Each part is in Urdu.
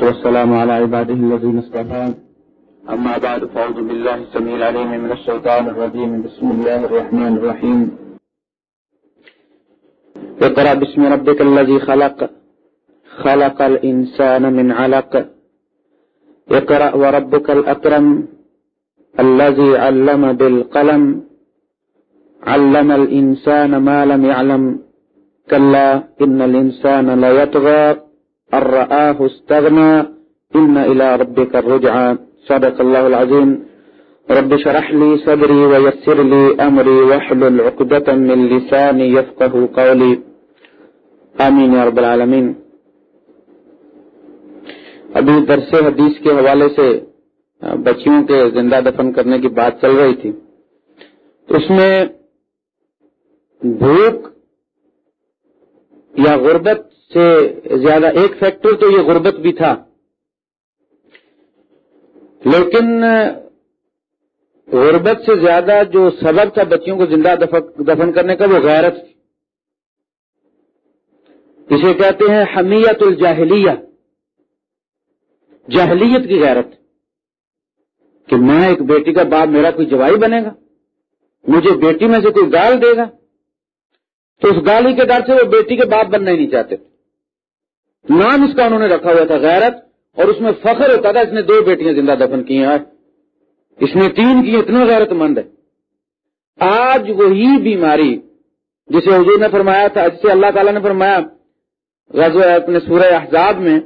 والصلاة والسلام على عباده الذين اصطفى أما بعد، فأعوذ بالله السميع العليم من الشيطان الرجيم. بسم الله الرحمن الرحيم. اقرأ باسم ربك الذي خلق. خلق الإنسان من علق. اقرأ وربك الأكرم. الذي علم بالقلم. علم الإنسان ما لم يعلم. كلا، إن الإنسان ليطغى. الرآه استغنى إن إلى ربك الرجعى. صدق الله العظيم. رب شرح لي صدري ويسر لي أمري وحل العقدة من لساني يفقه قولي. آمين يا رب العالمين. ابھی درس حدیث کے حوالے سے بچیوں کے زندہ دفن کرنے کی بات چل رہی تھی۔ اس میں بھوک یا غربت سے زیادہ ایک فیکٹر تو یہ غربت بھی تھا۔ لیکن غربت سے زیادہ جو سبب تھا بچیوں کو زندہ دفن کرنے کا وہ غیرت اسے کہتے ہیں حمیت الجاہلیہ۔ جاہلیت کی غیرت۔ کہ میں ایک بیٹی کا باپ میرا کوئی جوائی بنے گا؟ مجھے بیٹی میں سے کوئی گال دے گا؟ تو اس گالی کے ڈر سے وہ بیٹی کے باپ بننا ہی نہیں چاہتے۔ تھے نام اس کا انہوں نے رکھا ہوا تھا غیرت اور اس میں فخر ہوتا تھا اس نے دو بیٹیاں زندہ دفن کی ہیں۔ اس نے تین کی اتنا غیرت مند ہے۔ آج وہی بیماری جسے حضور نے فرمایا تھا، جسے اللہ تعالیٰ نے فرمایا غزو اپنے سورہ احزاب میں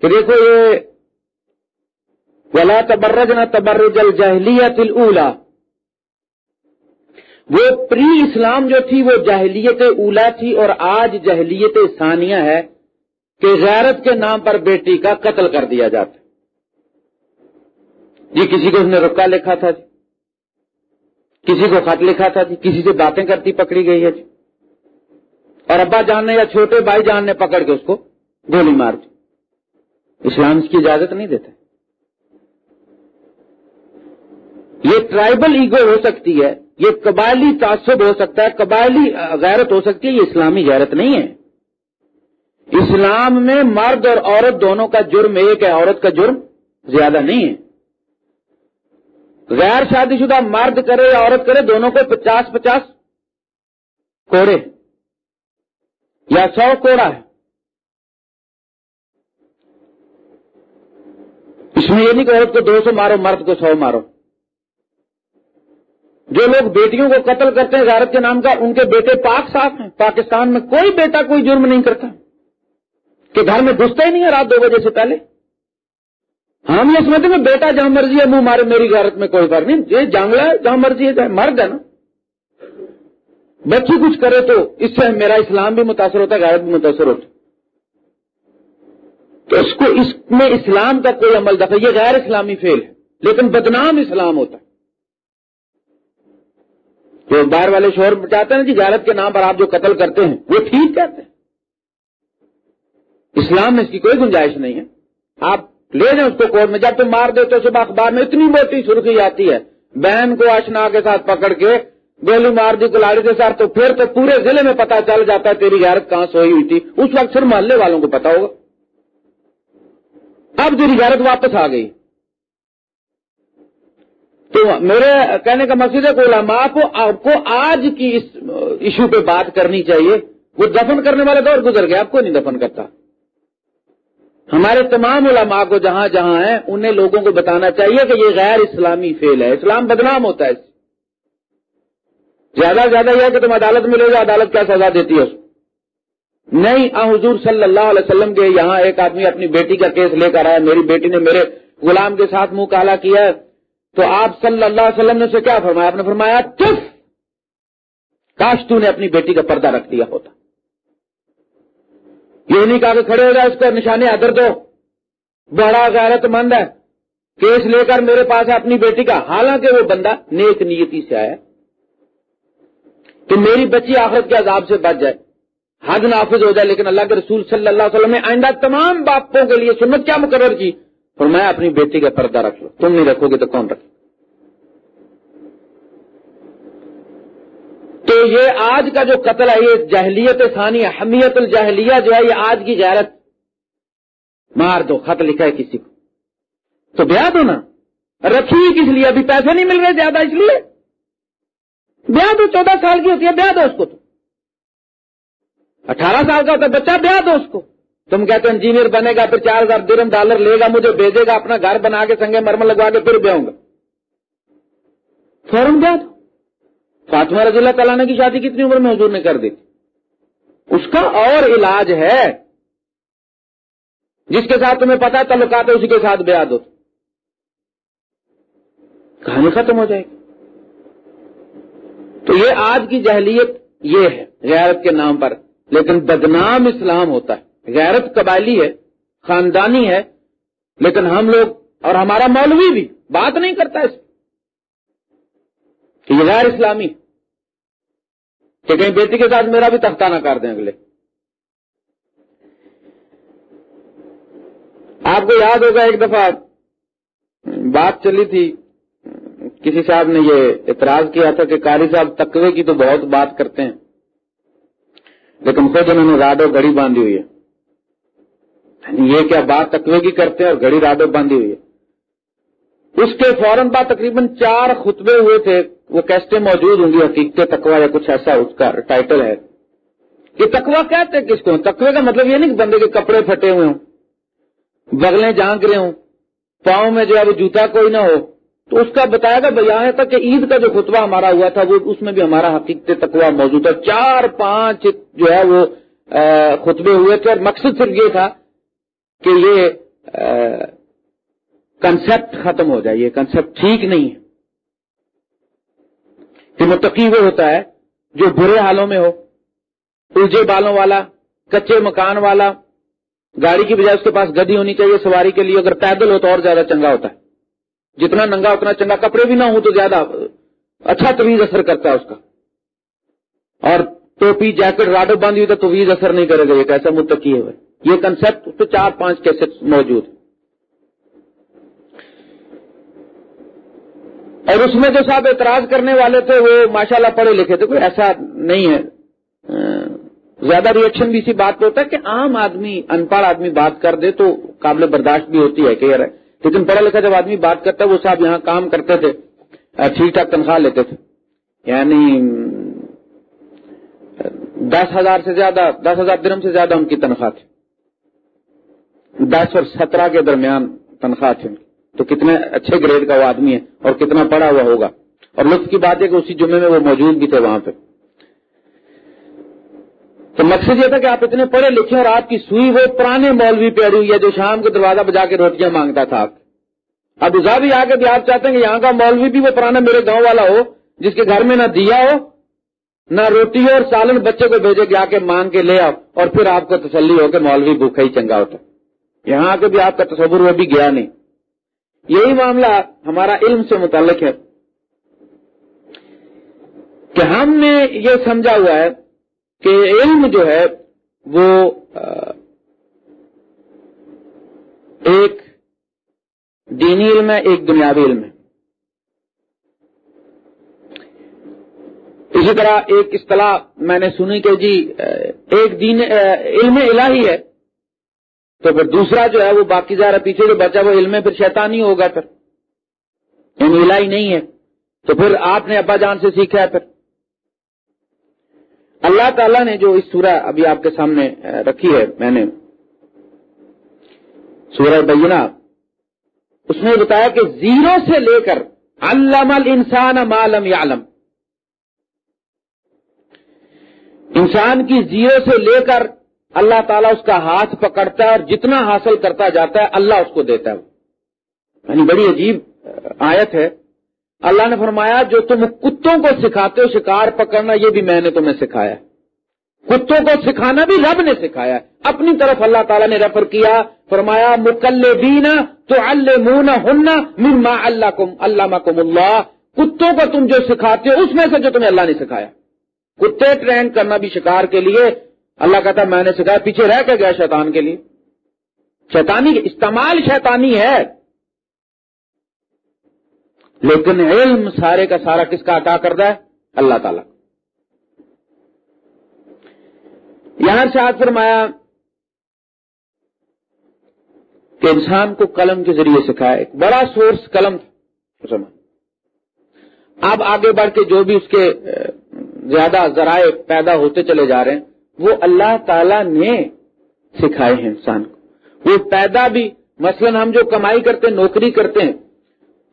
کہ دیکھو یہ ولا تبرج نہ تبرج الجہلیت الاولا وہ پری اسلام جو تھی وہ جہلیت اولا تھی اور آج جہلیت ثانیہ ہے کہ غیرت کے نام پر بیٹی کا قتل کر دیا جاتا جی کسی کو اس نے رکا لکھا تھا جی۔ کسی کو خط لکھا تھا جی۔ کسی سے باتیں کرتی پکڑی گئی ہے جی۔ اور ابا جان نے یا چھوٹے بھائی جان نے پکڑ کے اس کو گولی مار دی۔ اسلام اس کی اجازت نہیں دیتے یہ ٹرائبل ایگو ہو سکتی ہے۔ یہ قبائلی تعصب ہو سکتا ہے، قبائلی غیرت ہو سکتی ہے، یہ اسلامی غیرت نہیں ہے۔ اسلام میں مرد اور عورت دونوں کا جرم، ایک ہے عورت کا جرم، زیادہ نہیں ہے۔ غیر شادی شدہ مرد کرے یا عورت کرے، دونوں کو پچاس پچاس کوڑے یا سو کوڑا ہے۔ اس میں یہ نہیں کہ عورت کو دو سو مارو، مرد کو سو مارو۔ جو لوگ بیٹیوں کو قتل کرتے ہیں غیرت کے نام کا، ان کے بیٹے پاک صاف ہیں۔ پاکستان میں کوئی بیٹا کوئی جرم نہیں کرتا۔ کہ گھر میں گھستا ہی نہیں ہے رات دو بجے سے پہلے۔ ہم یہ سمجھتے ہیں بیٹا جہاں مرضی ہے، منہ مارے میری غیرت میں کوئی فرق نہیں۔ یہ جانگلہ ہے، جہاں مرضی ہے مرد ہے نا۔ بچی کچھ کرے تو اس سے میرا اسلام بھی متاثر ہوتا ہے، غیرت بھی متاثر ہوتا تو اس کو اس میں اسلام کا کوئی عمل دفعہ یہ غیر اسلامی فیل ہے۔ لیکن بدنام اسلام ہوتا ہے۔ جو باہر والے شوہر چاہتے ہیں جی غیرت کے نام پر آپ جو قتل کرتے ہیں، وہ ٹھیک کہتے ہیں۔ اسلام میں اس کی کوئی گنجائش نہیں ہے۔ آپ لے جائیں اس کو کورٹ میں، جب تم مار دیتے تو صبح اخبار میں اتنی موٹی سرخی آتی ہے۔ بہن کو اشنا کے ساتھ پکڑ کے گولی مار دی، کلاڑی کے ساتھ، تو پھر تو پورے ضلع میں پتا چل جاتا ہے تیری غیرت کہاں سوئی ہوئی تھی۔ اس وقت صرف محلے والوں کو پتا ہوگا۔ اب تیری غیرت واپس آ گئی۔ تو میرے کہنے کا مقصد ہے کہ علماء کو آپ کو آج کی اس ایشو پہ بات کرنی چاہیے۔ وہ دفن کرنے والے دور گزر گئے، آپ کو نہیں دفن کرتا۔ ہمارے تمام علماء کو جہاں جہاں ہیں، انہیں لوگوں کو بتانا چاہیے کہ یہ غیر اسلامی فیل ہے۔ اسلام بدنام ہوتا ہے۔ زیادہ سے زیادہ یہ ہے کہ تم عدالت میں لے جاؤ، عدالت کیا سزا دیتی ہے نہیں حضور صلی اللہ علیہ وسلم کے یہاں ایک آدمی اپنی بیٹی کا کیس لے کر آیا۔ میری بیٹی نے میرے غلام کے ساتھ منہ کالا کیا۔ ہے تو آپ صلی اللہ علیہ وسلم نے اسے کیا فرمایا؟ آپ نے فرمایا چف کاش تو نے اپنی بیٹی کا پردہ رکھ دیا ہوتا۔ یہ نہیں کہا کہ کھڑے ہو جائے اس کا نشانے ادر دو۔ بڑا غیرت مند ہے۔ کیس لے کر میرے پاس ہے اپنی بیٹی کا۔ حالانکہ وہ بندہ نیک نیتی سے آیا۔ کہ میری بچی آخرت کے عذاب سے بچ جائے۔ حد نافذ ہو جائے، لیکن اللہ کے رسول صلی اللہ علیہ وسلم نے آئندہ تمام باپوں کے لیے سنت کیا مقرر کی؟ اور میں اپنی بیٹی کا پردہ رکھ لوں تم نہیں رکھو گے تو کون رکھے؟ تو یہ آج کا جو قتل ہے، یہ جہلیت ثانی حمیت الجہلیہ جو ہے، یہ آج کی غیرت مار دو، خط لکھا ہے کسی کو۔ تو بیاہ دو نا۔ رکھی کس لیے؟ ابھی پیسے نہیں مل رہے زیادہ اس لیے۔ بیاہ دو، چودہ سال کی ہوتی ہے بیاہ دو اس کو تو۔ اٹھارہ سال کا ہوتا ہے، بچہ بیاہ دو اس کو۔ تم کہتے ہو انجینئر بنے گا پھر چار ہزار درم ڈالر لے گا مجھے بھیجے گا اپنا گھر بنا کے سنگے مرمر لگوا کے پھر بیاؤں گا۔ فوراً دو۔ فاطمہ رضی اللہ تعالیٰ نے کی شادی کتنی عمر میں حضور نے کر دی؟ اس کا اور علاج ہے۔ جس کے ساتھ تمہیں پتا تعلقات ہے اسی کے ساتھ بیاہ دو۔ کہانی ختم ہو جائے گی۔ تو یہ آج کی جہلیت یہ ہے غیرت کے نام پر۔ لیکن بدنام اسلام ہوتا ہے۔ غیرت قبائلی ہے، خاندانی ہے، لیکن ہم لوگ اور ہمارا مولوی بھی بات نہیں کرتا اس کہ یہ غیر اسلامی۔ کہ کہیں بیٹی کے ساتھ میرا بھی تختہ نہ کر دیں اگلے۔ آپ کو یاد ہوگا ایک دفعہ بات چلی تھی، کسی صاحب نے یہ اعتراض کیا تھا کہ قاری صاحب تقوی کی تو بہت بات کرتے ہیں، لیکن خود انہوں نے راڈو گڑی باندھی ہوئی ہے۔ یہ کیا بات تقوی کی کرتے ہیں اور گڑی راڈو باندھی ہوئی ہے؟ اس کے فوراً بعد تقریباً چار خطبے ہوئے تھے، وہ کیسٹے موجود ہوں گی حقیقت تکوا یا کچھ ایسا اس کا ٹائٹل ہے۔ یہ تکوا کہتے ہیں کس کو؟ تکوے کا مطلب یہ نہیں کہ بندے کے کپڑے پھٹے ہوئے ہوں، بغلیں جانگ رہے ہوں، پاؤں میں جو ہے وہ جوتا کوئی نہ ہو۔ تو اس کا بتایا گا یہاں تک کہ عید کا جو خطبہ ہمارا ہوا تھا، وہ اس میں بھی ہمارا حقیقت تکوا موجود تھا۔ چار پانچ جو ہے وہ خطبے ہوئے تھے اور مقصد صرف یہ تھا کہ یہ کنسپٹ ختم ہو جائے، یہ کنسپٹ ٹھیک نہیں ہے۔ کہ متقی وہ ہوتا ہے جو برے حالوں میں ہو، الجھے بالوں والا، کچے مکان والا، گاڑی کی بجائے اس کے پاس گدی ہونی چاہیے، سواری کے لیے اگر پیدل ہو تو اور زیادہ چنگا ہوتا ہے۔ جتنا ننگا، اتنا چنگا، کپڑے بھی نہ ہوں تو زیادہ اچھا تویز اثر کرتا ہے اس کا۔ اور ٹوپی، جیکٹ، راڈو باندھی ہوئی تو تویز اثر نہیں کرے گا، یہ کیسا متقی ہے یہ کنسپٹ تو چار پانچ کیسے موجود اور اس میں جو صاحب اعتراض کرنے والے تھے وہ ماشاءاللہ پڑھے لکھے تھے، کوئی ایسا نہیں ہے۔ زیادہ ریئیکشن بھی اسی بات پہ ہوتا ہے کہ عام آدمی ان پڑھ آدمی بات کر دے تو قابل برداشت بھی ہوتی ہے کہ لیکن پڑھا لکھا جب آدمی بات کرتا ہے، وہ صاحب یہاں کام کرتے تھے ٹھیک ٹھاک تنخواہ لیتے تھے۔ یعنی دس ہزار سے زیادہ، دس ہزار درم سے زیادہ ان کی تنخواہ تھی۔ دس اور سترہ کے درمیان تنخواہ تھی ان کی تو کتنے اچھے گریڈ کا وہ آدمی ہے اور کتنا پڑھا ہوا ہوگا۔ اور لطف کی بات ہے کہ اسی جمعے میں وہ موجود بھی تھے وہاں پہ۔ تو مقصد یہ تھا کہ آپ اتنے پڑھے لکھے اور آپ کی سوئی وہ پرانے مولوی پہ اڑی ہوئی ہے جو شام کو دروازہ بجا کے روٹیاں مانگتا تھا آپ۔ اب ازا بھی آ کے بھی آپ چاہتے ہیں کہ یہاں کا مولوی بھی وہ پرانا میرے گاؤں والا ہو، جس کے گھر میں نہ دیا ہو، نہ روٹی ہو اور سالن بچے کو بھیجے کہ آ کے مانگ کے لے آؤ اور پھر آپ کو تسلی ہو کہ مولوی بھوکھا ہی چنگا ہوتا۔ یہاں کے بھی آپ کا تصور وہ بھی گیا نہیں۔ یہی معاملہ ہمارا علم سے متعلق ہے۔ کہ ہم نے یہ سمجھا ہوا ہے کہ علم جو ہے وہ ایک دینی علم ہے، ایک دنیاوی علم ہے۔ اسی طرح ایک اصطلاح میں نے سنی کہ جی ایک دین علم الہی ہے۔ تو پھر دوسرا جو ہے وہ باقی زیادہ پیچھے جو بچا وہ علم پھر شیطانی ہوگا پھر۔ علم الہی نہیں ہے۔ تو پھر آپ نے ابا جان سے سیکھا ہے پھر۔ اللہ تعالیٰ نے جو اس سورہ ابھی آپ کے سامنے رکھی ہے، میں نے سورہ بینہ، اس نے بتایا کہ زیرو سے لے کر علم انسان مالم عالم انسان کی زیرو سے لے کر اللہ تعالیٰ اس کا ہاتھ پکڑتا ہے اور جتنا حاصل کرتا جاتا ہے، اللہ اس کو دیتا ہے یعنی بڑی عجیب آیت ہے۔ اللہ نے فرمایا، جو تم کتوں کو سکھاتے ہو، شکار پکڑنا یہ بھی میں نے تمہیں سکھایا۔ کتوں کو سکھانا بھی رب نے سکھایا۔ اپنی طرف اللہ تعالیٰ نے ریفر کیا، فرمایا مکل بینا تو اللہ ہننا مما اللہ کم اللہ۔ کم اللہ کتوں کو تم جو سکھاتے ہو، اس میں سے جو تمہیں اللہ نے سکھایا۔ کتے ٹرین کرنا بھی شکار کے لیے اللہ کہتا میں نے سکھایا، پیچھے رہ کے گیا شیطان کے لیے۔ شیطانی استعمال شیطانی ہے۔ لیکن علم سارے کا سارا کس کا عطا کرتا ہے؟ اللہ تعالی۔ یہاں سے آج فرمایا کہ انسان کو قلم کے ذریعے سکھایا، ایک بڑا سورس قلم اب آگے بڑھ کے جو بھی اس کے زیادہ ذرائع پیدا ہوتے چلے جا رہے ہیں وہ اللہ تعالی نے سکھائے ہیں انسان کو۔ وہ پیدا بھی، مثلا ہم جو کمائی کرتے ہیں، نوکری کرتے ہیں،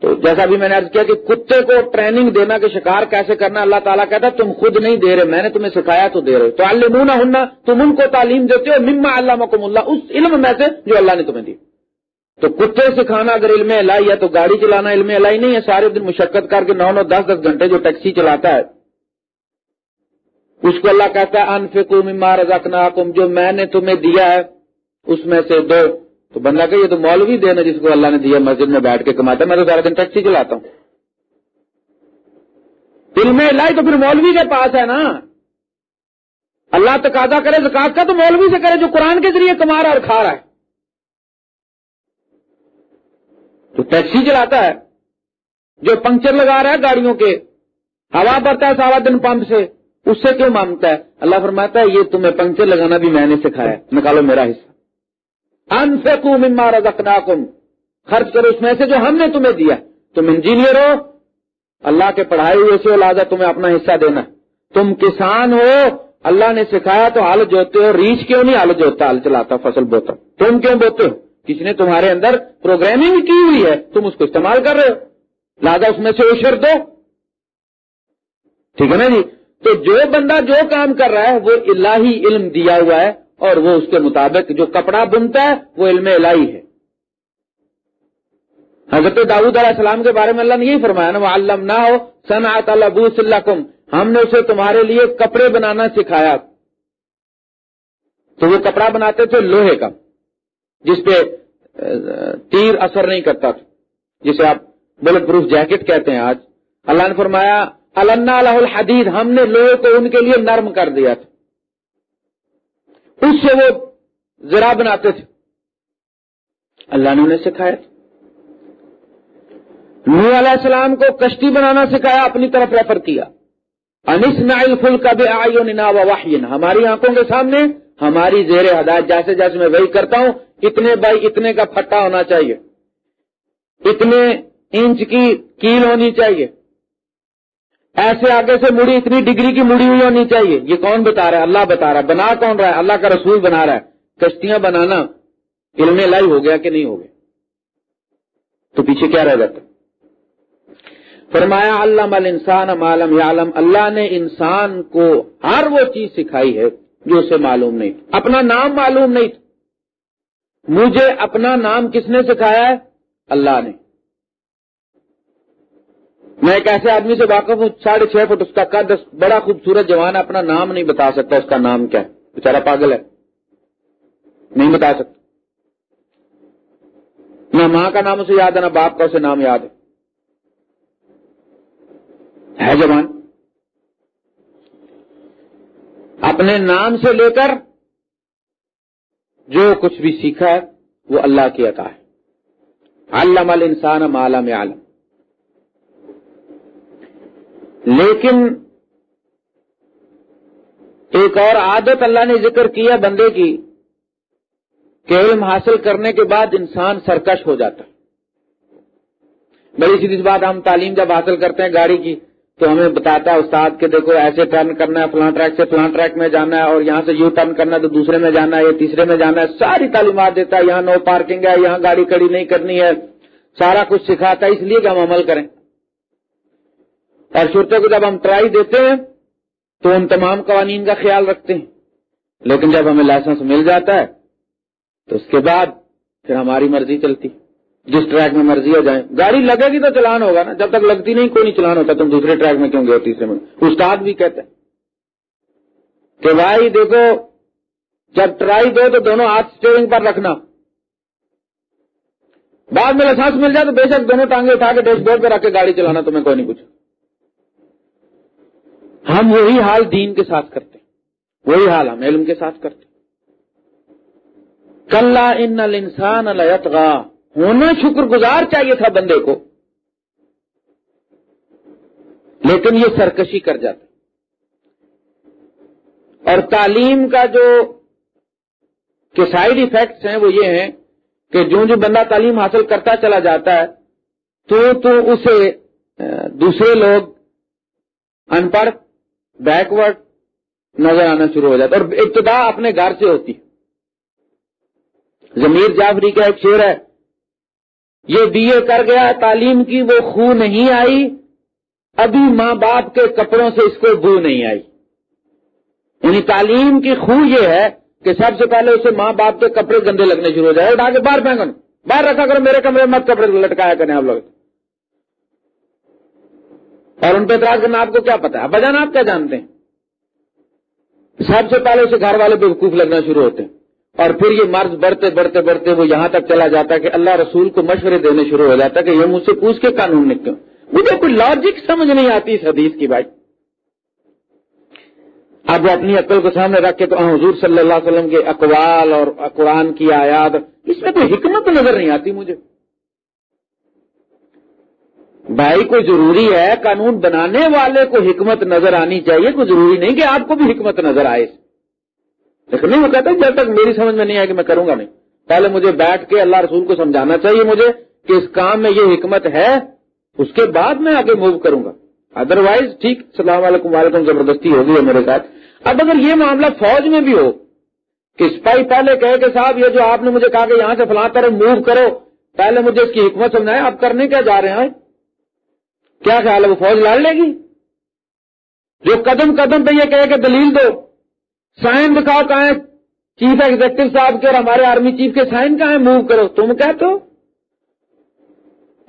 تو جیسا بھی میں نے کیا کہ کتے کو ٹریننگ دینا کہ شکار کیسے کرنا، اللہ تعالیٰ کہتا تم خود نہیں دے رہے، میں نے تمہیں سکھایا تو دے رہے۔ تو اللہ ہننا تم ان کو تعلیم دیتے ہو، مما اللہ مکم اللہ، اس علم میں سے جو اللہ نے تمہیں دی۔ تو کتے سکھانا اگر علم الائی ہے، تو گاڑی چلانا علم الائی نہیں ہے، سارے دن مشقت کر کے نو نو دس دس گھنٹے جو ٹیکسی چلاتا ہے اس کو اللہ کہتا ہے انفکو مما رزقنا جو میں نے تمہیں دیا ہے، اس میں سے دو۔ تو بندہ کہ یہ تو مولوی دینا جس کو اللہ نے دیا مسجد میں بیٹھ کے کماتا ہے۔ میں تو سارا دن ٹیکسی چلاتا ہوں۔ علم لائی تو پھر مولوی کے پاس ہے نا۔ اللہ تقاضا کرے زکات کا تو مولوی سے کرے، جو قرآن کے ذریعے کما رہا اور کھا رہا ہے۔ تو ٹیکسی چلاتا ہے، جو پنکچر لگا رہا ہے گاڑیوں کے، ہوا بھرتا ہے سارا دن پمپ سے۔ اس سے کیوں مانگتا ہے؟ اللہ فرماتا ہے، یہ تمہیں پنکچر لگانا بھی میں نے سکھایا نکالو میرا حصہ۔ انفقو مما رزقناکم۔ خرچ کرو اس میں سے جو ہم نے تمہیں دیا۔ تم انجینئر ہو۔ اللہ کے پڑھائی ہوئے سے لہٰذا تمہیں اپنا حصہ دینا۔ تم کسان ہو۔ اللہ نے سکھایا تو حال جوتے ہو۔ ریچ کیوں نہیں؟ حال جوتا، حال چلاتا فصل بوتا تم کیوں بوتے ہو؟ کسی نے تمہارے اندر پروگرامنگ کی ہوئی ہے۔ تم اس کو استعمال کر رہے ہو۔ لہٰذا اس میں سے اشر دو۔ ٹھیک ہے نا جی؟ تو جو بندہ جو کام کر رہا ہے وہ الہی علم دیا ہوا ہے اور وہ اس کے مطابق جو کپڑا بنتا ہے وہ علم الہی ہے۔ حضرت داود علیہ السلام کے بارے میں اللہ نے یہی فرمایا نا وہ علم نہ ہو صنعت البو ہم نے اسے تمہارے لیے کپڑے بنانا سکھایا۔ تو وہ کپڑا بناتے تھے لوہے کا، جس پہ تیر اثر نہیں کرتا تھا، جسے آپ بلٹ پروف جیکٹ کہتے ہیں آج۔ اللہ نے فرمایا اللہ الحدید ہم نے لوہے کو ان کے لیے نرم کر دیا تھا۔ اس سے وہ ذرا بناتے تھے۔ اللہ نے انہیں سکھایا۔ نو علیہ السلام کو کشتی بنانا سکھایا، اپنی طرف ریفر کیا۔ انس نائل فل کا بے آئی ہماری آنکھوں کے سامنے ہماری زیر ہدایت جیسے جیسے میں وہی کرتا ہوں، اتنے بائی اتنے کا پھٹا ہونا چاہیے۔ اتنے انچ کی کیل ہونی چاہیے۔ ایسے آگے سے مڑی، اتنی ڈگری کی مڑی ہوئی ہونی چاہیے۔ یہ کون بتا رہا ہے؟ اللہ بتا رہا ہے۔ بنا کون رہا ہے؟ اللہ کا رسول بنا رہا ہے۔ کشتیاں بنانا علم لائی ہو گیا کہ نہیں ہو گیا؟ تو پیچھے کیا رہ جاتا؟ فرمایا علام انسان عالم عالم اللہ نے انسان کو ہر وہ چیز سکھائی ہے جو اسے معلوم نہیں اپنا نام معلوم نہیں مجھے اپنا نام کس نے سکھایا ہے؟ اللہ نے۔ میں ایک ایسے آدمی سے واقف ہوں، ساڑھے چھ فٹ اس کا قد بڑا خوبصورت جوان ہے، اپنا نام نہیں بتا سکتا، اس کا نام کیا ہے؟ بےچارا پاگل ہے۔ نہیں بتا سکتا۔ نہ ماں کا نام اسے یاد ہے، نہ باپ کا اسے نام یاد ہے۔ ہے جوان۔ اپنے نام سے لے کر جو کچھ بھی سیکھا ہے، وہ اللہ کی عطا ہے۔ علم الانسان ما لم عالم لیکن ایک اور عادت اللہ نے ذکر کیا بندے کی کہ علم حاصل کرنے کے بعد انسان سرکش ہو جاتا بڑی سیدھی بات ہم تعلیم جب حاصل کرتے ہیں گاڑی کی تو ہمیں بتاتا ہے، استاد کہ دیکھو ایسے ٹرن کرنا ہے فلاں ٹریک سے فلاں ٹریک میں جانا ہے اور یہاں سے یو ٹرن کرنا ہے تو دوسرے میں جانا ہے یا تیسرے میں جانا ہے۔ ساری تعلیمات دیتا ہے، یہاں نو پارکنگ ہے، یہاں گاڑی کڑی نہیں کرنی ہے۔ سارا کچھ سکھاتا ہے، اس لیے کہ ہم عمل کریں۔ اور شرطوں کو جب ہم ٹرائی دیتے ہیں، تو ان تمام قوانین کا خیال رکھتے ہیں۔ لیکن جب ہمیں لائسنس مل جاتا ہے، تو اس کے بعد پھر ہماری مرضی چلتی۔ جس ٹریک میں مرضی ہو جائیں۔ گاڑی لگے گی تو چلان ہوگا نا۔ جب تک لگتی نہیں، کوئی نہیں چلان ہوتا۔ تم دوسرے ٹریک میں کیوں گئے تیسرے میں۔ استاد بھی کہتے ہیں کہ بھائی، دیکھو، جب ٹرائی دو تو دونوں ہاتھ اسٹیئرنگ پر رکھنا۔ بعد میں لائسنس مل جائے تو بے شک دونوں ٹانگے اٹھا کے ڈیش بورڈ پہ رکھ کے گاڑی چلانا، تمہیں کوئی نہیں پوچھا۔ ہم وہی حال دین کے ساتھ کرتے وہی حال ہم علم کے ساتھ کرتے کل ان انسان التغا ہونا شکر گزار چاہیے تھا بندے کو۔ لیکن یہ سرکشی کر جاتا۔ اور تعلیم کا جو کہ سائڈ افیکٹس ہیں وہ یہ ہیں کہ جو جو بندہ تعلیم حاصل کرتا چلا جاتا ہے، تو تو اسے، دوسرے لوگ ان پڑھ بیکورڈ نظر آنا شروع ہو جاتا ہے اور ابتدا اپنے گھر سے ہوتی ضمیر جعفری کا ایک شعر ہے، یہ بی اے کر گیا، تعلیم کی وہ خو نہیں آئی، ابھی ماں باپ کے کپڑوں سے اس کو بو نہیں آئی۔ یعنی تعلیم کی خو یہ ہے کہ سب سے پہلے اسے ماں باپ کے کپڑے گندے لگنے شروع ہو جائے اٹھا کے باہر پھینکن باہر رکھا کرو، میرے کمرے مت کپڑے لٹکایا کریں آپ لوگ۔ اور ان پہ اعتراض کرنا آپ کو کیا پتا ہے؟ بجان آپ کیا جانتے ہیں؟ سب سے پہلے اسے گھر والے بے وقوف لگنا شروع ہوتے ہیں۔ اور پھر یہ مرض بڑھتے بڑھتے بڑھتے وہ یہاں تک چلا جاتا ہے کہ اللہ رسول کو مشورے دینے شروع ہو جاتا ہے کہ یہ مجھ سے پوچھ کے قانون نکلے۔ مجھے کوئی لاجک سمجھ نہیں آتی اس حدیث کی بھائی۔ اب وہ اپنی عقل کو سامنے رکھ کے تو حضور صلی اللہ علیہ وسلم کے اقوال اور قرآن کی آیات، اس میں کوئی حکمت نظر نہیں آتی مجھے۔ بھائی کوئی ضروری ہے قانون بنانے والے کو حکمت نظر آنی چاہیے، کوئی ضروری نہیں کہ آپ کو بھی حکمت نظر آئے۔ لیکن نہیں، وہ کہتے جب تک میری سمجھ میں نہیں آئے کہ میں کروں گا نہیں۔ پہلے مجھے بیٹھ کے اللہ رسول کو سمجھانا چاہیے مجھے کہ اس کام میں یہ حکمت ہے، اس کے بعد میں آگے موو کروں گا۔ ادر وائز ٹھیک، السلام علیکم، وعلیکم زبردستی ہوگی ہے میرے ساتھ۔ اب اگر یہ معاملہ فوج میں بھی ہو، کہ سپاہی پہلے کہے کہ صاحب، یہ جو آپ نے مجھے کہا کہ یہاں سے فلاں طرح موو کرو، پہلے مجھے اس کی حکمت سمجھائے آپ کرنے کیا جا رہے ہیں؟ کیا خیال ہے وہ فوج لڑ لے گی؟ جو قدم قدم پہ یہ کہے کہ دلیل دو۔ سائن دکھاؤ کہاں چیف ایگزیکٹو صاحب کے اور ہمارے آرمی چیف کے سائن کہاں موو کرو۔ تم کہتے ہو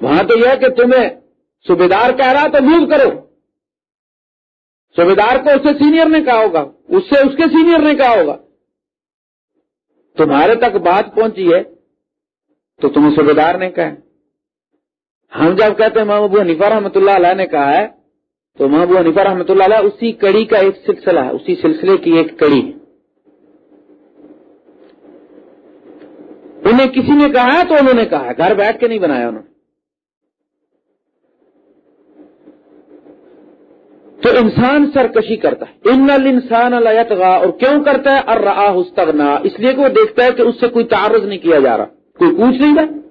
وہاں تو یہ ہے کہ تمہیں صوبیدار کہہ رہا تو موو کرو۔ صوبیدار کو اس سے سینئر نے کہا ہوگا۔ اس سے اس کے سینئر نے کہا ہوگا۔ تمہارے تک بات پہنچی ہے تو تمہیں صوبیدار نے کہا ہم جب کہتے ہیں ماں ابو حنیفہ رحمۃ اللہ علیہ نے کہا ہے، تو ماں ابو حنیفہ رحمۃ اللہ علیہ اسی کڑی کا ایک سلسلہ ہے، اسی سلسلے کی ایک کڑی۔ ہے انہیں کسی نے کہا ہے تو انہوں نے کہا ہے، گھر بیٹھ کے نہیں بنایا انہوں نے۔ تو انسان سرکشی کرتا ہے۔ ان انسان التغا اور کیوں کرتا ہے؟ اور رہا اس لیے کہ وہ دیکھتا ہے کہ اس سے کوئی تعارض نہیں کیا جا رہا، کوئی پوچھ نہیں رہا۔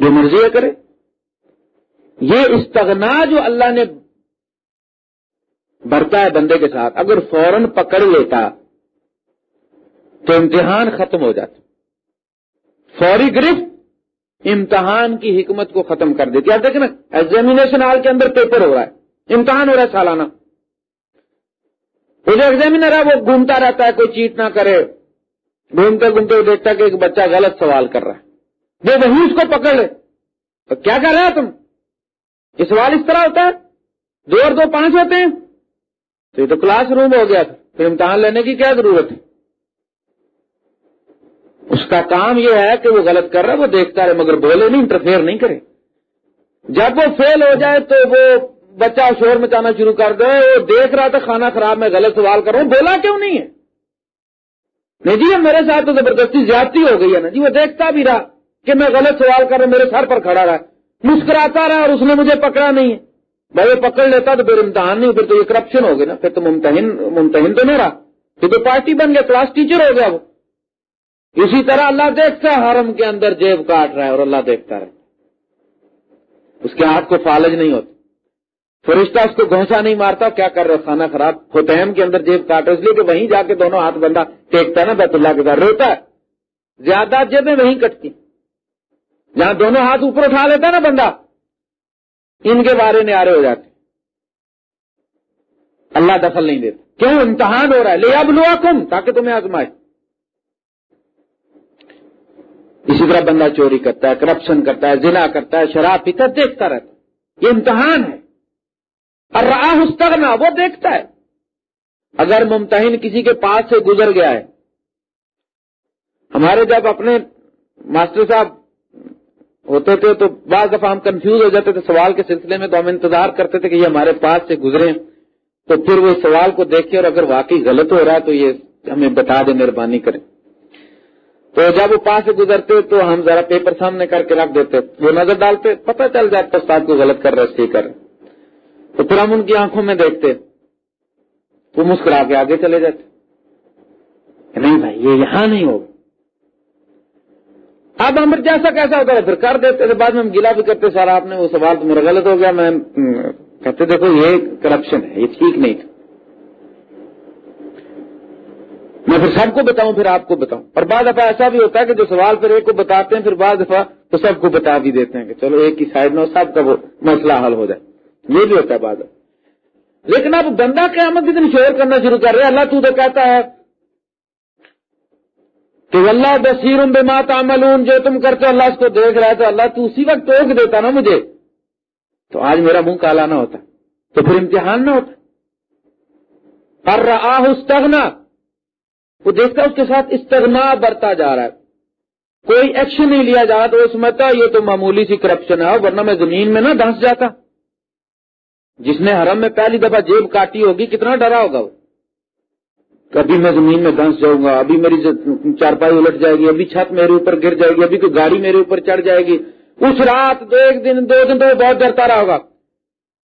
جو مرضی ہے کرے۔ یہ استغنا جو اللہ نے برتا ہے بندے کے ساتھ، اگر فوراً پکڑ لیتا تو امتحان ختم ہو جاتا۔ فوری گرفت امتحان کی حکمت کو ختم کر دیتی۔ آپ دیکھیں نا ایگزامینیشن ہال کے اندر پیپر ہو رہا ہے۔ امتحان ہو رہا ہے سالانہ۔ وہ جو ایگزامینر ہے، وہ گھومتا رہتا ہے، کوئی چیٹ نہ کرے۔ گھومتے گھومتے وہ دیکھتا ہے کہ ایک بچہ غلط سوال کر رہا ہے۔ وہ وہی اس کو پکڑ لے۔ تو کیا کر رہے تم؟ یہ سوال اس طرح ہوتا ہے۔ دو اور دو پانچ ہوتے ہیں۔ تو یہ تو کلاس روم ہو گیا تھا۔ پھر امتحان لینے کی کیا ضرورت ہے؟ اس کا کام یہ ہے کہ وہ غلط کر رہا ہے، وہ دیکھتا رہے، مگر بولے نہیں انٹرفیئر نہیں کرے۔ جب وہ فیل ہو جائے تو وہ بچہ شور مچانا شروع کر دے۔ وہ دیکھ رہا تھا، کھانا خراب، میں غلط سوال کر رہا ہوں۔ بولا کیوں نہیں ہے؟ نہیں جی میرے ساتھ تو زبردستی زیادتی ہو گئی ہے نا جی وہ دیکھتا بھی رہا۔ کہ میں غلط سوال کر رہا ہوں، میرے سر پر کھڑا رہا مسکراتا رہا اور اس نے مجھے پکڑا نہیں۔ ہے بھائی وہ پکڑ لیتا تو پھر امتحان نہیں، پھر تو یہ کرپشن ہو گیا نا، پھر تو ممتحن ممتحن تو نہیں رہا۔ پھر تو پارٹی بن گیا کلاس ٹیچر ہو گیا وہ۔ اسی طرح اللہ دیکھتا ہے، حرم کے اندر جیب کاٹ رہا ہے اور اللہ دیکھتا رہے۔ اس کے ہاتھ کو فالج نہیں ہوتا۔ فرشتہ اس کو گھونسا نہیں مارتا، کیا کر رہا کھانا خراب۔ ہوتیم کے اندر جیب کاٹ رہا اس لیے کہ وہیں جا کے دونوں ہاتھ بندہ ٹیکتا ہے نا بیت اللہ کے ساتھ، روتا ہے۔ زیادہ جیبیں وہیں کٹتی۔ جہاں دونوں ہاتھ اوپر اٹھا لیتا نا بندہ، ان کے بارے میں آرے ہو جاتے اللہ دخل نہیں دیتا۔ کیوں؟ امتحان ہو رہا ہے۔ لے اب لوا کم تاکہ تمہیں آزمائے۔ اسی طرح بندہ چوری کرتا ہے کرپشن کرتا ہے، زنا کرتا ہے، شراب پیتا دیکھتا رہتا یہ امتحان ہے۔ اور راہ استغنا وہ دیکھتا ہے۔ اگر ممتحن کسی کے پاس سے گزر گیا ہے، ہمارے جب اپنے ماسٹر صاحب ہوتے تھے تو بعض دفعہ ہم کنفیوز ہو جاتے تھے، سوال کے سلسلے میں تو ہم انتظار کرتے تھے کہ یہ ہمارے پاس سے گزرے تو پھر وہ سوال کو دیکھے اور اگر واقعی غلط ہو رہا ہے تو یہ ہمیں بتا دیں، مہربانی کریں۔ تو جب وہ پاس سے گزرتے تو ہم ذرا پیپر سامنے کر کے رکھ دیتے، وہ نظر ڈالتے، پتہ چل جاتا استاد کو غلط کر رہے کر تو پھر ہم ان کی آنکھوں میں دیکھتے، وہ مسکرا کے آگے چلے جاتے۔ نہیں بھائی، یہ یہاں نہیں ہوگا۔ اب ہم جیسا کیسا ہوتا ہے، پھر کر دیتے تھے بعد میں ہم گلا بھی کرتے سر آپ نے وہ سوال تو میرا غلط ہو گیا، میں کہتے دیکھو، یہ کرپشن ہے، یہ ٹھیک نہیں تھا۔ میں پھر سب کو بتاؤں، پھر آپ کو بتاؤں۔ اور بعض دفعہ ایسا بھی ہوتا ہے کہ جو سوال پھر ایک کو بتاتے ہیں، پھر بعض دفعہ تو سب کو بتا بھی دیتے ہیں کہ چلو ایک ہی سائڈ میں سب کا وہ مسئلہ حل ہو جائے۔ یہ بھی ہوتا ہے بعض لیکن اب بندہ قیامت کی دن شور کرنا شروع کر رہے اللہ تو تو کہتا ہے کہ اللہ بصیر بما تعملون، جو تم کرتے اللہ اس کو دیکھ رہا ہے، تو اللہ تو اسی وقت ٹوک دیتا نا مجھے۔ تو آج میرا منہ کالا نہ ہوتا، تو پھر امتحان نہ ہوتا۔ پر رہا استغنا وہ دیکھتا اس کے ساتھ استغنا برتا جا رہا ہے۔ کوئی ایکشن نہیں لیا جا رہا، تو وہ سمجھتا یہ تو معمولی سی کرپشن ہے، ورنہ میں زمین میں نہ دھنس جاتا۔ جس نے حرم میں پہلی دفعہ جیب کاٹی ہوگی، کتنا ڈرا ہوگا وہ؟ کبھی میں زمین میں دھنس جاؤں گا، ابھی میری چارپائی الٹ جائے گی، ابھی چھت میرے اوپر گر جائے گی، ابھی کوئی گاڑی میرے اوپر چڑھ جائے گی۔ اس رات دو ایک دن، دو دن تو بہت ڈرتا رہا ہوگا۔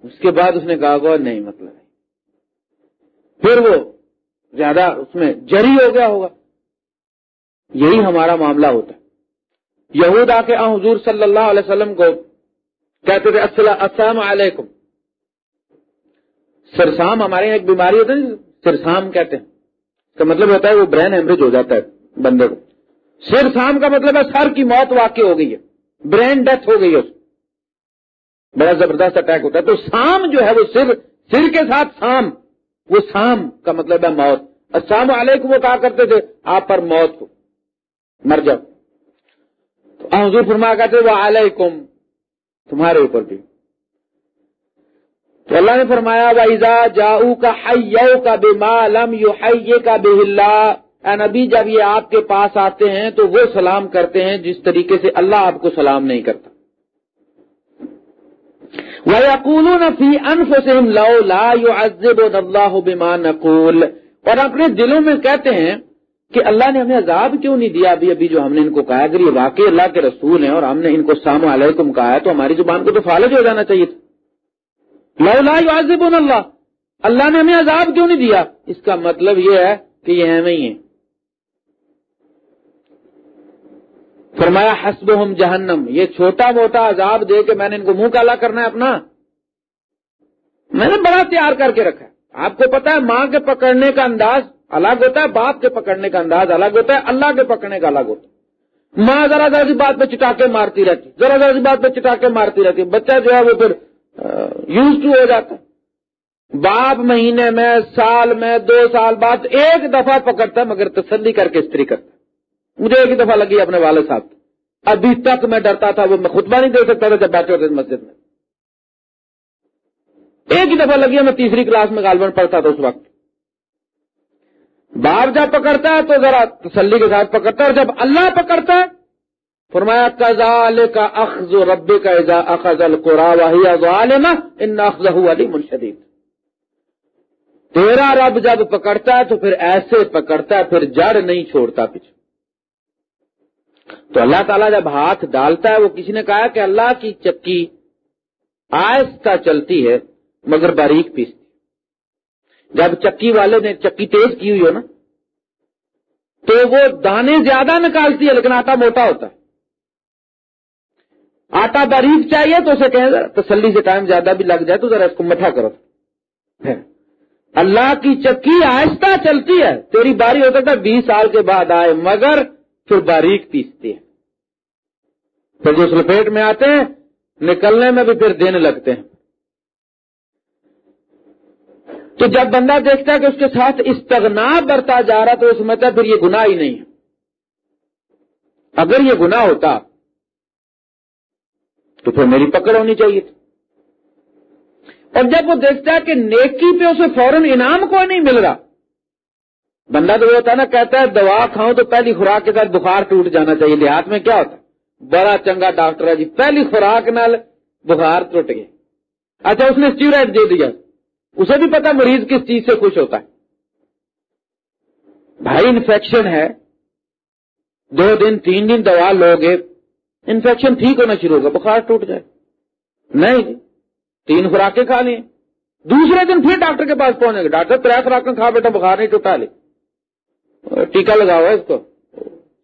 اس کے بعد اس نے کہا ہوگا، نہیں مطلب پھر وہ زیادہ اس میں جری ہو گیا ہوگا۔ یہی ہمارا معاملہ ہوتا ہے۔ یہود آ کے حضور صلی اللہ علیہ وسلم کو کہتے تھے، السلام علیکم۔ سرسام ہمارے یہاں ایک بیماری ہوتی ہے سرسام کہتے ہیں۔ کا مطلب ہوتا ہے وہ برین ایمریج ہو جاتا ہے بندے کو۔ سر سام کا مطلب ہے سر کی موت واقع ہو گئی ہے۔ برین ڈیتھ ہو گئی ہے بڑا زبردست اٹیک ہوتا ہے۔ تو سام جو ہے وہ سر سر کے ساتھ سام وہ سام کا مطلب ہے موت۔ السلام علیکم، وہ کہا کرتے تھے، آپ پر موت کو مر جاؤ۔ تو حضور فرما کہتے وہ علیکم تمہارے اوپر بھی۔ تو اللہ نے فرمایا ویزا جاؤ کا کا بے مالم یو کا بے نبی، جب یہ آپ کے پاس آتے ہیں تو وہ سلام کرتے ہیں جس طریقے سے اللہ آپ کو سلام نہیں کرتا۔ وہ اکول نفی انف سے لو لا یو ازب اللہ بما نقول۔ اور اپنے دلوں میں کہتے ہیں کہ اللہ نے ہمیں عذاب کیوں نہیں دیا؟ ابھی ابھی جو ہم نے ان کو کہا اگر یہ واقعی اللہ کے رسول ہیں اور ہم نے ان کو سام علیکم کہا ہے تو ہماری زبان کو تو فالج ہو جانا چاہیے تھا۔ لا واضب اللہ۔ اللہ نے ہمیں عذاب کیوں نہیں دیا؟ اس کا مطلب یہ ہے کہ یہ ہمیں ہی ہے فرمایا حسب ہم جہنم۔ یہ چھوٹا موٹا عذاب دے کے میں نے ان کو منہ کالا کرنا ہے اپنا۔ میں نے بڑا تیار کر کے رکھا۔ ہے آپ کو پتا ہے، ماں کے پکڑنے کا انداز الگ ہوتا ہے، باپ کے پکڑنے کا انداز الگ ہوتا ہے، اللہ کے پکڑنے کا الگ ہوتا ہے۔ ماں ذرا ذرا سی بات پہ چٹاکے مارتی رہتی، ذرا ذرا سی بات پہ چٹاکے مارتی رہتی، بچہ جو ہے وہ پھر یوز ٹو ہو جاتا باپ مہینے میں، سال میں، دو سال بعد ایک دفعہ پکڑتا ہے، مگر تسلی کر کے استری کرتا مجھے ایک دفعہ لگی اپنے والد صاحب ابھی تک میں ڈرتا تھا، وہ میں خطبہ نہیں دے سکتا تھا جب بیٹھے ہوتے مسجد میں۔ ایک ہی دفعہ لگی میں تیسری کلاس میں غالباً پڑھتا تھا اس وقت۔ باپ جب پکڑتا ہے تو ذرا تسلی کے ساتھ پکڑتا ہے، اور جب اللہ پکڑتا ہے فرمایا کزال کا اخذ رب کا اخذ القرا ظالم ان اخذ علی منشدید تیرا رب جب پکڑتا ہے تو پھر ایسے پکڑتا ہے، پھر جڑ نہیں چھوڑتا پیچھے۔ تو اللہ تعالیٰ جب ہاتھ ڈالتا ہے، وہ کسی نے کہا کہ اللہ کی چکی آہستہ چلتی ہے، مگر باریک پیستی جب چکی والے نے چکی تیز کی ہوئی ہو نا، تو وہ دانے زیادہ نکالتی ہے، لیکن آٹا موٹا ہوتا ہے۔ آٹا باریک چاہیے تو اسے کہیں تسلی سے ٹائم زیادہ بھی لگ جائے تو ذرا اس کو مٹھا کرو۔ اللہ کی چکی آہستہ چلتی ہے، تیری باری ہو سکتا ہے بیس سال کے بعد آئے، مگر پھر باریک پیستی ہے پھر جو اس لپیٹ میں آتے ہیں، نکلنے میں بھی پھر دن لگتے ہیں۔ تو جب بندہ دیکھتا ہے کہ اس کے ساتھ استغنا برتا جا رہا تو وہ سمجھتا ہے پھر یہ گناہ ہی نہیں ہے۔ اگر یہ گناہ ہوتا تو پھر میری پکڑ ہونی چاہیے تھی۔ اور جب وہ دیکھتا ہے کہ نیکی پہ اسے فوراً انعام کوئی نہیں مل رہا، بندہ تو وہ ہوتا ہے نا، کہتا ہے دوا کھاؤں تو پہلی خوراک کے ساتھ بخار ٹوٹ جانا چاہیے، دیہات میں کیا ہوتا ہے؟ بڑا چنگا ڈاکٹر ہے جی پہلی خوراک نال بخار ٹوٹ گیا۔ اچھا اس نے اسٹیورائڈ دے دیا۔ اسے بھی پتا مریض کس چیز سے خوش ہوتا ہے۔ بھائی، انفیکشن ہے۔ دو دن، تین دن دوا لوگے انفیکشن ٹھیک ہونا شروع ہوگا، بخار ٹوٹ جائے۔ نہیں، تین خوراکیں کھا لی دوسرے دن پھر ڈاکٹر کے پاس پہنچے گا۔ ڈاکٹر تر خوراکیں کھا بیٹا بخار نہیں ٹوٹا لے۔ ٹیکا لگا ہوا اس کو۔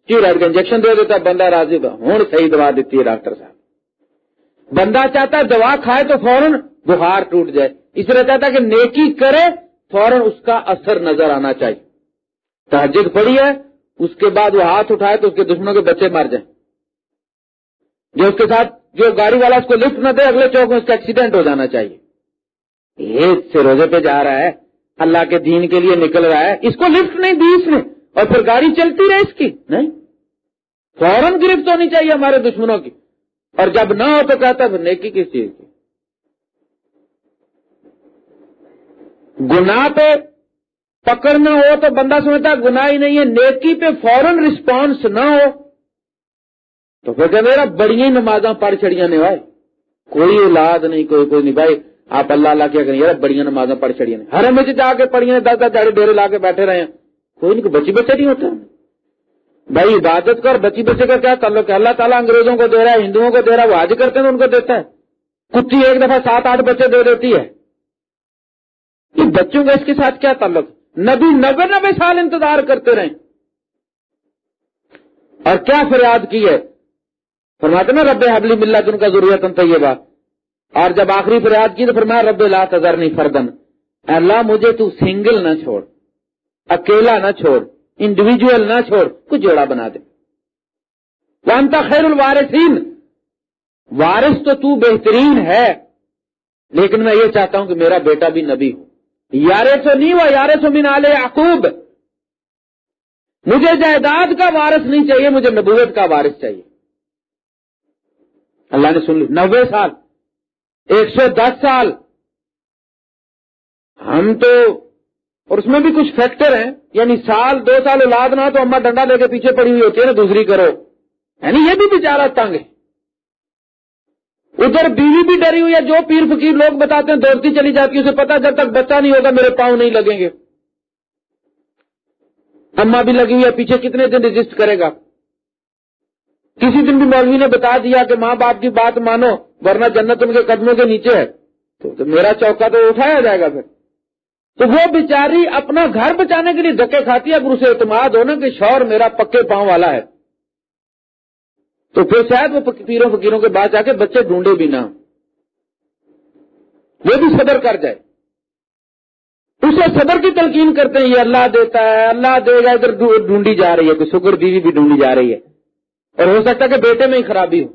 چیڑ کے انجیکشن دے دیتا، بندہ راضی ہوں، صحیح دوا دیتی ہے ڈاکٹر صاحب۔ بندہ چاہتا ہے دوا کھائے تو فوراً بخار ٹوٹ جائے۔ اس طرح چاہتا ہے کہ نیکی کرے، فوراً اس کا اثر نظر آنا چاہیے۔ تحجد پڑی ہے، اس کے بعد وہ ہاتھ اٹھائے تو اس کے دشمنوں کے بچے مر جائیں۔ جو اس کے ساتھ جو گاڑی والا اس کو لفٹ نہ دے، اگلے چوک میں اس کا ایکسیڈنٹ ہو جانا چاہیے۔ یہ سے روزے پہ جا رہا ہے، اللہ کے دین کے لیے نکل رہا ہے۔ اس کو لفٹ نہیں، دی اس نے۔ اور پھر گاڑی چلتی رہے اس کی۔ نہیں۔ فوراً گرفت ہونی چاہیے ہمارے دشمنوں کی۔ اور جب نہ ہو تو کہتا پھر نیکی کس چیز کی؟ گنا پہ پکڑنا ہو تو بندہ سمجھتا گنا ہی نہیں ہے۔ نیکی پہ فوراً رسپانس نہ ہو۔ تو پھر میرا بڑی نمازاں پڑھ چڑیاں نے بھائی۔ کوئی اولاد نہیں، کوئی کوئی نہیں۔ بھائی، آپ اللہ اللہ کیا کریں یار بڑی نمازاں پڑھ چڑیاں نے۔ ہر ہمیں جا کے پڑھیاں دس دس دہڑے ڈیرے لا کے بیٹھے رہے ہیں۔ کوئی نہیں بچی بچے نہیں ہوتا بھائی، عبادت کا اور بچی بچے کا کیا تعلق ہے؟ اللہ تعالیٰ انگریزوں کو دے رہا ہے، ہندوؤں کو دے رہا ہے، وہ آج کرتے ہیں، ان کو دیتا ہے۔ کتی ایک دفعہ سات آٹھ بچے دے دیتی ہے۔ یہ بچوں کا اس کے ساتھ کیا تعلق؟ نبی نبے نبے سال انتظار کرتے رہے۔ اور کیا فریاد کی ہے؟ فرماتے نا، رب حبلی ملا ان کا ضرورت طیبہ. اور جب آخری فریاد کی تو فرمایا، رب لا تذر نہیں فردن اللہ، مجھے تو سنگل نہ چھوڑ، اکیلا نہ چھوڑ انڈیویجل نہ چھوڑ، کچھ جوڑا بنا دے. وانتا خیر الوارثین. وارث تو تو بہترین ہے، لیکن میں یہ چاہتا ہوں کہ میرا بیٹا بھی نبی ہو. یارے سو نہیں ہوا یارے سو من آل یعقوب. مجھے جائیداد کا وارث نہیں چاہیے، مجھے نبوت کا وارث چاہیے. اللہ نے سن لی۔ نوے سال۔ ایک سو دس سال۔ ہم تو اور اس میں بھی کچھ فیکٹر ہیں۔ یعنی سال، دو سال اولاد نہ تو اما ڈنڈا لے کے پیچھے پڑی ہوئی ہوتی ہے نا، دوسری کرو۔ یعنی یہ بھی بیچارہ تنگ ہے ادھر بیوی بھی ڈری ہوئی ہے، جو پیر فقیر لوگ بتاتے ہیں دوڑتی چلی جاتی ہے، اسے پتا جب تک بچہ نہیں ہوگا، میرے پاؤں نہیں لگیں گے۔ اما بھی لگی ہوئی ہے، پیچھے کتنے دن رجسٹ کرے گا۔ کسی دن بھی مولوی نے بتا دیا کہ ماں باپ کی بات مانو، ورنہ جنت ان کے قدموں کے نیچے ہے۔ تو میرا چوکا تو اٹھایا جائے گا پھر۔ تو وہ بیچاری اپنا گھر بچانے کے لیے دھکے کھاتی ہے اگر اسے اعتماد ہونا کہ شور میرا پکے پاؤں والا ہے۔ تو پھر شاید وہ پیروں فکیروں کے بعد جا کے بچے ڈھونڈے بھی نہ وہ بھی صبر کر جائے۔ اسے صبر کی تلقین کرتے ہیں، یہ اللہ دیتا ہے، اللہ دے گا، ادھر ڈھونڈی جا رہی ہے، کوئی شکر بیوی بھی ڈھونڈی جا رہی ہے۔ اور ہو سکتا ہے کہ بیٹے میں ہی خرابی ہو۔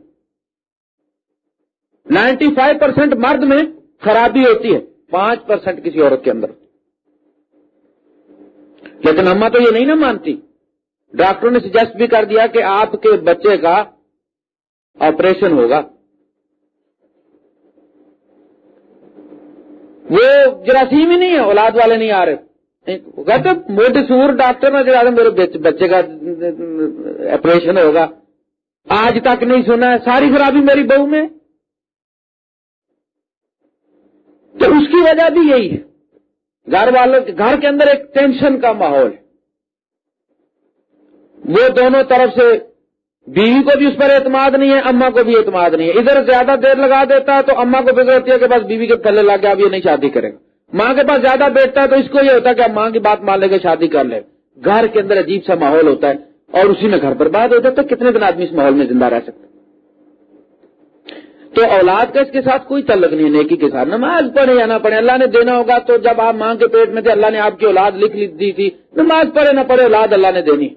نائنٹی فائیو پرسینٹ مرد میں خرابی ہوتی ہے، پانچ پرسینٹ کسی عورت کے اندر۔ لیکن اما تو یہ نہیں نا مانتی۔ ڈاکٹروں نے سجیسٹ بھی کر دیا کہ آپ کے بچے کا آپریشن ہوگا۔ وہ جراثیم ہی نہیں ہے، اولاد والے نہیں آ رہے۔ کہتے موٹی سور ڈاکٹر نے جا میرے بچے کا آپریشن ہوگا۔ آج تک نہیں سنا ہے، ساری خرابی میری بہو میں۔ تو اس کی وجہ بھی یہی ہے۔ گھر والوں گھر کے اندر ایک ٹینشن کا ماحول۔ ہے وہ دونوں طرف سے بیوی کو بھی اس پر اعتماد نہیں ہے اما کو بھی اعتماد نہیں ہے۔ ادھر زیادہ دیر لگا دیتا ہے تو اما کو فکر ہوتی ہے کہ بس بیوی کے تھلے لا کے اب یہ نہیں شادی کرے گا۔ ماں کے پاس زیادہ بیٹھتا ہے تو اس کو یہ ہوتا ہے کہ اب ماں کی بات مان لے کے شادی کر لے۔ گھر کے اندر عجیب سا ماحول ہوتا ہے۔ اور اسی میں گھر پر بات ہو جاتا ہے، کتنے دن آدمی اس ماحول میں زندہ رہ سکتا تو اولاد کا اس کے ساتھ کوئی تعلق نہیں ہے، نیکی کے ساتھ، نماز پڑھے یا نہ پڑھے، اللہ نے دینا ہوگا تو جب آپ ماں کے پیٹ میں تھے، اللہ نے آپ کی اولاد لکھ دی تھی، نماز پڑھے نہ پڑھے، اولاد اللہ نے دینی۔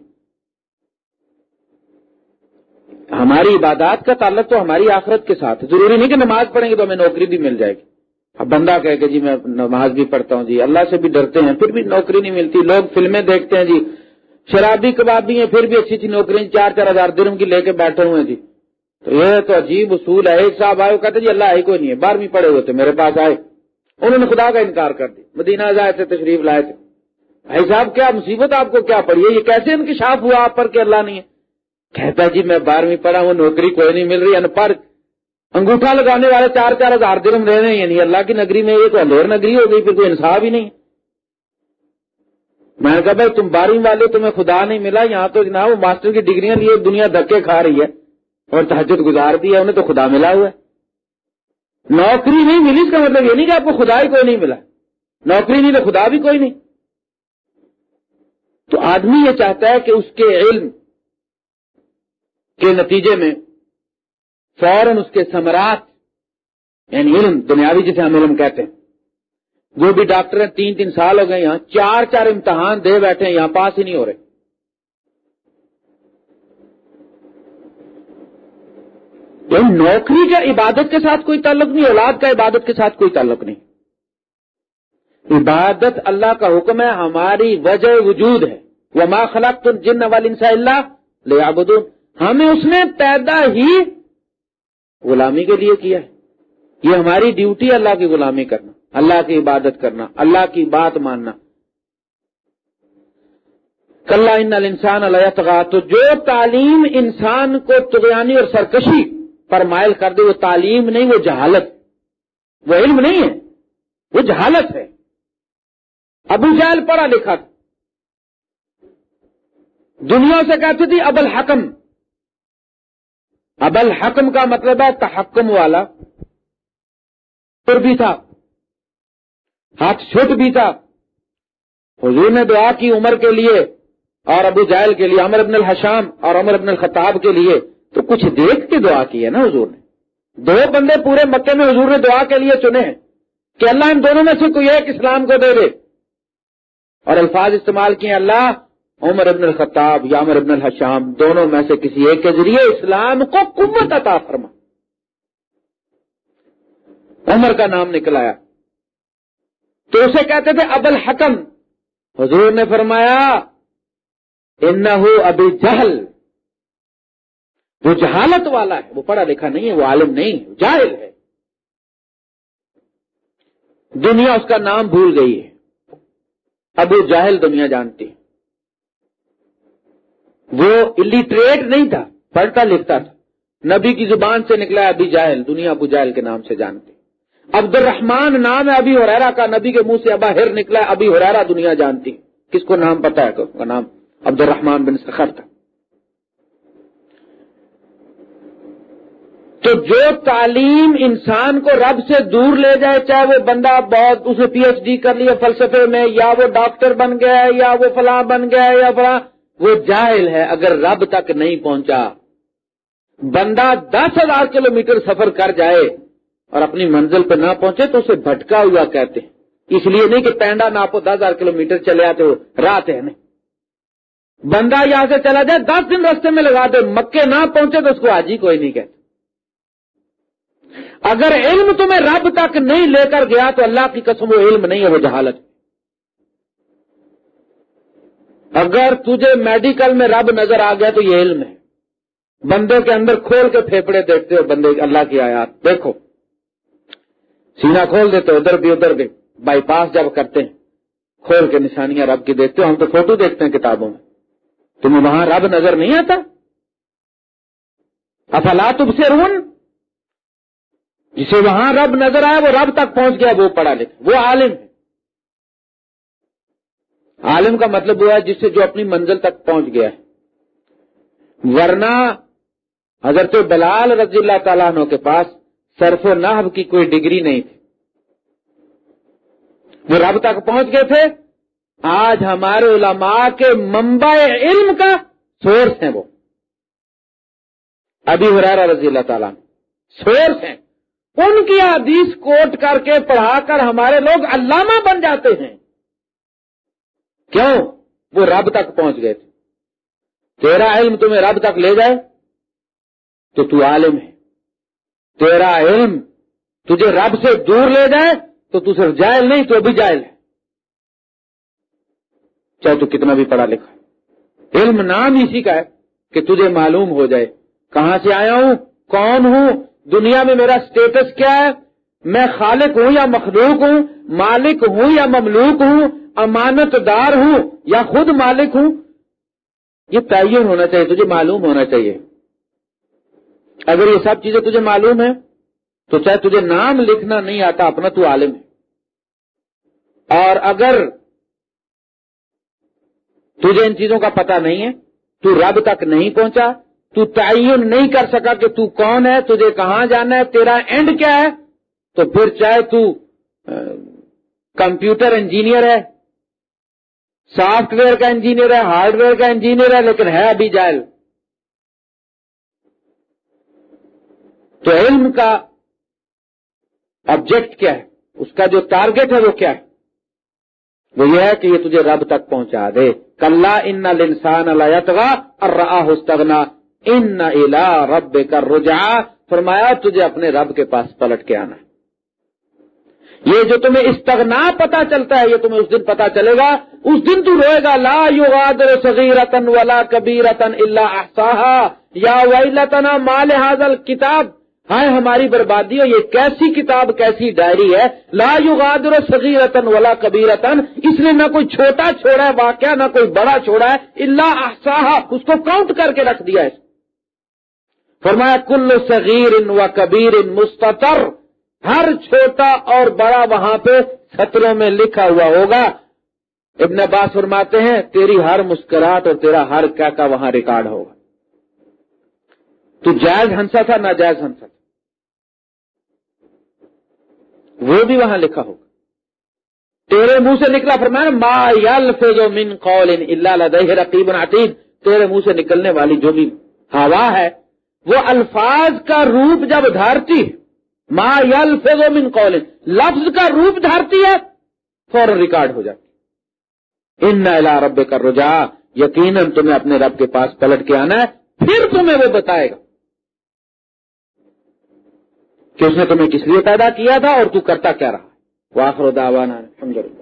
ہماری عبادات کا تعلق تو ہماری آخرت کے ساتھ ضروری نہیں کہ نماز پڑھیں گے تو ہمیں نوکری بھی مل جائے گی۔ اب بندہ کہے کہ جی میں نماز بھی پڑھتا ہوں جی اللہ سے بھی ڈرتے ہیں، پھر بھی نوکری نہیں ملتی، لوگ فلمیں دیکھتے ہیں جی شرابی کبابی ہیں، پھر بھی اچھی اچھی نوکری چار چار ہزار درم کی لے کے بیٹھے ہوئے ہیں جی۔ تو یہ تو عجیب اصول ہے۔ ایک صاحب آئے کہتے جی اللہ ہی کوئی نہیں ہے۔ بارہویں پڑے ہوئے تھے، میرے پاس آئے۔ انہوں نے خدا کا انکار کر دی مدینہ آئے تھے تشریف لائے تھے۔ بھائی صاحب، کیا مصیبت آپ کو کیا پڑی ہے؟ یہ کیسے انکشاف ہوا آپ پر کہ اللہ نہیں ہے؟ کہتا جی میں بارہویں پڑھا ہوں، نوکری کوئی نہیں مل رہی ان پر انگوٹھا لگانے والے چار چار ہزار درم رہے ہیں۔ یعنی اللہ کی نگری میں یہ تو اندور نگری ہو گئی، پھر کوئی انصاف ہی نہیں۔ میں نے کہا بھائی تم بارہویں والے تمہیں خدا نہیں ملا، یہاں تو جناب وہ ماسٹر کی ڈگریاں لیے دنیا دھکے کھا رہی ہے اور تحجد گزار دی ہے، انہیں تو خدا ملا ہوا ہے۔ نوکری نہیں ملی، اس کا مطلب یہ نہیں کہ آپ کو خدا ہی کوئی نہیں ملا۔ نوکری نہیں تو خدا بھی کوئی نہیں۔ تو آدمی یہ چاہتا ہے کہ اس کے علم کے نتیجے میں فوراً اس کے ثمرات یعنی علم، دنیاوی جسے ہم علم کہتے ہیں جو بھی ڈاکٹر ہیں، تین تین سال ہو گئے یہاں، چار چار امتحان دے بیٹھے ہیں، یہاں پاس ہی نہیں ہو رہے۔ یعنی نوکری کا عبادت کے ساتھ کوئی تعلق نہیں، اولاد کا عبادت کے ساتھ کوئی تعلق نہیں۔ عبادت اللہ کا حکم ہے، ہماری وجہ وجود ہے۔ وہ ماں خلق تم جن انسا اللہ لے ہمیں اس نے پیدا ہی غلامی کے لیے کیا ہے۔ یہ ہماری ڈیوٹی اللہ کی غلامی کرنا۔ اللہ کی عبادت کرنا، اللہ کی بات ماننا۔ کل ان انسان اللہ تو جو تعلیم انسان کو تغیانی اور سرکشی پر مائل کر دے، وہ تعلیم نہیں، وہ جہالت۔ وہ علم نہیں ہے، وہ جہالت ہے۔ ابو جہل پڑھا لکھا تھا۔ دنیا سے کہتی تھی ابل حکم ابل حکم کا مطلب ہے تحکم والا۔ پر بھی تھا۔ ہاتھ چھٹ بھی تھا۔ حضور نے دعا کی عمر کے لیے اور ابو جائل کے لیے، عمر ابن الحشام اور عمر ابن الخطاب کے لیے۔ تو کچھ دیکھ کے دعا کی ہے نا حضور نے۔ دو بندے پورے مکے میں حضور نے دعا کے لیے چنے ہیں کہ اللہ ان دونوں میں سے کوئی ایک اسلام کو دے دے۔ اور الفاظ استعمال کیے، اللہ، عمر ابن الخطاب یا عمر ابن الحشام، دونوں میں سے کسی ایک کے ذریعے اسلام کو قوت عطا فرما۔ عمر کا نام نکلایا تو اسے کہتے تھے ابل حکم۔ حضور نے فرمایا ان ابھی جہل۔ جو جہالت والا ہے، وہ پڑھا لکھا نہیں ہے، وہ عالم نہیں ہے جاہل ہے۔ دنیا اس کا نام بھول گئی ہے۔ ابو جاہل دنیا جانتی وہ الٹریٹ نہیں تھا، پڑھتا لکھتا تھا۔ نبی کی زبان سے نکلا ابھی جاہل دنیا ابو جاہل کے نام سے جانتی عبد الرحمان نام ہے ابھی ہریرا کا، نبی کے منہ سے ابا ہر نکلا ہے ابھی ہریرا دنیا جانتی کس کو نام پتا ہے؟ کا نام؟ عبد الرحمان بن سخر تھا۔ تو جو تعلیم انسان کو رب سے دور لے جائے، چاہے وہ بندہ بہت اسے پی ایچ ڈی کر لیا فلسفے میں، یا وہ ڈاکٹر بن گیا ہے، یا وہ فلاں بن گیا یا فلاں، وہ جاہل ہے۔ اگر رب تک نہیں پہنچا، بندہ دس ہزار کلو میٹر سفر کر جائے اور اپنی منزل پہ نہ پہنچے تو اسے بھٹکا ہوا کہتے ہیں۔ اس لیے نہیں کہ پینڈا ناپو دس ہزار کلو میٹر چلے آتے ہو رات ہے نہیں۔ بندہ یہاں سے چلا جائے، دس دن رستے میں لگا دے، مکے نہ پہنچے تو اس کو آج ہی کوئی نہیں کہتے اگر علم تمہیں رب تک نہیں لے کر گیا تو اللہ کی قسم وہ علم نہیں ہے، وہ جہالت اگر تجھے میڈیکل میں رب نظر آ گیا تو یہ علم ہے۔ بندے کے اندر کھول کے پھیپڑے دیکھتے ہو، بندے اللہ کی آیات۔ دیکھو۔ سینا کھول دیتے، ادھر بھی ادھر بھی۔ بائی پاس جب کرتے ہیں، کھول کے نشانیاں رب کی دیکھتے ہو ہم تو فوٹو دیکھتے ہیں کتابوں میں۔ تمہیں وہاں رب نظر نہیں آتا؟ افلا تب سے رون جسے وہاں رب نظر آیا، وہ رب تک پہنچ گیا، وہ پڑھا لکھا۔ وہ عالم ہے۔ عالم کا مطلب ہوا ہے جس سے جو اپنی منزل تک پہنچ گیا ہے۔ ورنہ حضرت بلال رضی اللہ تعالیٰ عنہ کے پاس صرف و نحب کی کوئی ڈگری نہیں تھی۔ وہ رب تک پہنچ گئے تھے۔ آج ہمارے علماء کے منبع علم کا سورس ہیں وہ۔ ابھی ہرارا رضی اللہ تعالیٰ سورس ہیں۔ ان کی حدیث کوٹ کر کے پڑھا کر ہمارے لوگ علامہ بن جاتے ہیں۔ کیوں؟ وہ رب تک پہنچ گئے تھے۔ تیرا علم تمہیں رب تک لے جائے تو تو عالم ہے۔ تیرا علم تجھے رب سے دور لے جائے تو تو صرف جائل نہیں، تو بھی جائل ہے۔ چاہے تو کتنا بھی پڑھا لکھا۔ علم نام اسی کا ہے کہ تجھے معلوم ہو جائے۔ کہاں سے آیا ہوں؟ کون ہوں؟ دنیا میں میرا سٹیٹس کیا ہے؟ میں خالق ہوں یا مخلوق ہوں؟ مالک ہوں یا مملوک ہوں؟ امانت دار ہوں یا خود مالک ہوں؟ یہ تعین ہونا چاہیے، تجھے معلوم ہونا چاہیے۔ اگر یہ سب چیزیں تجھے معلوم ہے تو چاہے تجھے نام لکھنا نہیں آتا، اپنا تو عالم ہے۔ اور اگر تجھے ان چیزوں کا پتہ نہیں ہے، تو رب تک نہیں پہنچا، تو تعین نہیں کر سکا کہ تو کون ہے، تجھے کہاں جانا ہے، تیرا اینڈ کیا ہے؟ تو پھر چاہے تو کمپیوٹر انجینئر ہے، سافٹ ویئر کا انجینئر ہے، ہارڈ ویئر کا انجینئر ہے، لیکن ہے ابھی جائل تو علم کا آبجیکٹ کیا ہے؟ اس کا جو ٹارگیٹ ہے وہ کیا ہے؟ وہ یہ ہے کہ یہ تجھے رب تک پہنچا دے۔ کل ان انسان اللہ اور راہنا ان الا رب کر رجا فرمایا، تجھے اپنے رب کے پاس پلٹ کے آنا۔ یہ جو تمہیں استغنا پتا چلتا ہے، یہ تمہیں اس دن پتا چلے گا۔ اس دن تو روئے گا، لا یو صغیرتن ولا کبیرتن اللہ یا ویلتنا مال حاضل کتاب ہائے ہماری بربادی ہو یہ کیسی کتاب، کیسی ڈائری ہے؟ لا یغادر صغیرتن ولا کبیرتن اس نے نہ کوئی چھوٹا چھوڑا ہے، واقعہ، نہ کوئی بڑا چھوڑا ہے اللہ احساہ اس کو کاؤنٹ کر کے رکھ دیا ہے۔ فرمایا، کل صغیر ان و کبیر ان مستطر، ہر چھوٹا اور بڑا وہاں پہ سطروں میں لکھا ہوا ہوگا۔ ابن عباس فرماتے ہیں، تیری ہر مسکراہٹ اور تیرا ہر کیا کا وہاں ریکارڈ ہوگا۔ تو جائز ہنسا تھا، ناجائز ہنسا تھا وہ بھی وہاں لکھا ہوگا۔ تیرے منہ سے نکلا فرمایا ما یلفظ من قول الا لدیہ رقیب عتید۔ تیرے منہ سے نکلنے والی جو بھی ہوا ہے، وہ الفاظ کا روپ جب دھارتی، ما یلفظ من قول، لفظ کا روپ دھارتی ہے، فوراً ریکارڈ ہو جاتی۔ ان الى رب کا رجا یقیناً تمہیں اپنے رب کے پاس پلٹ کے آنا ہے، پھر تمہیں وہ بتائے گا۔ کہ اس نے تمہیں کس لیے پیدا کیا تھا اور تو کرتا کیا رہا؟ واخر دعوانا الحمدللہ۔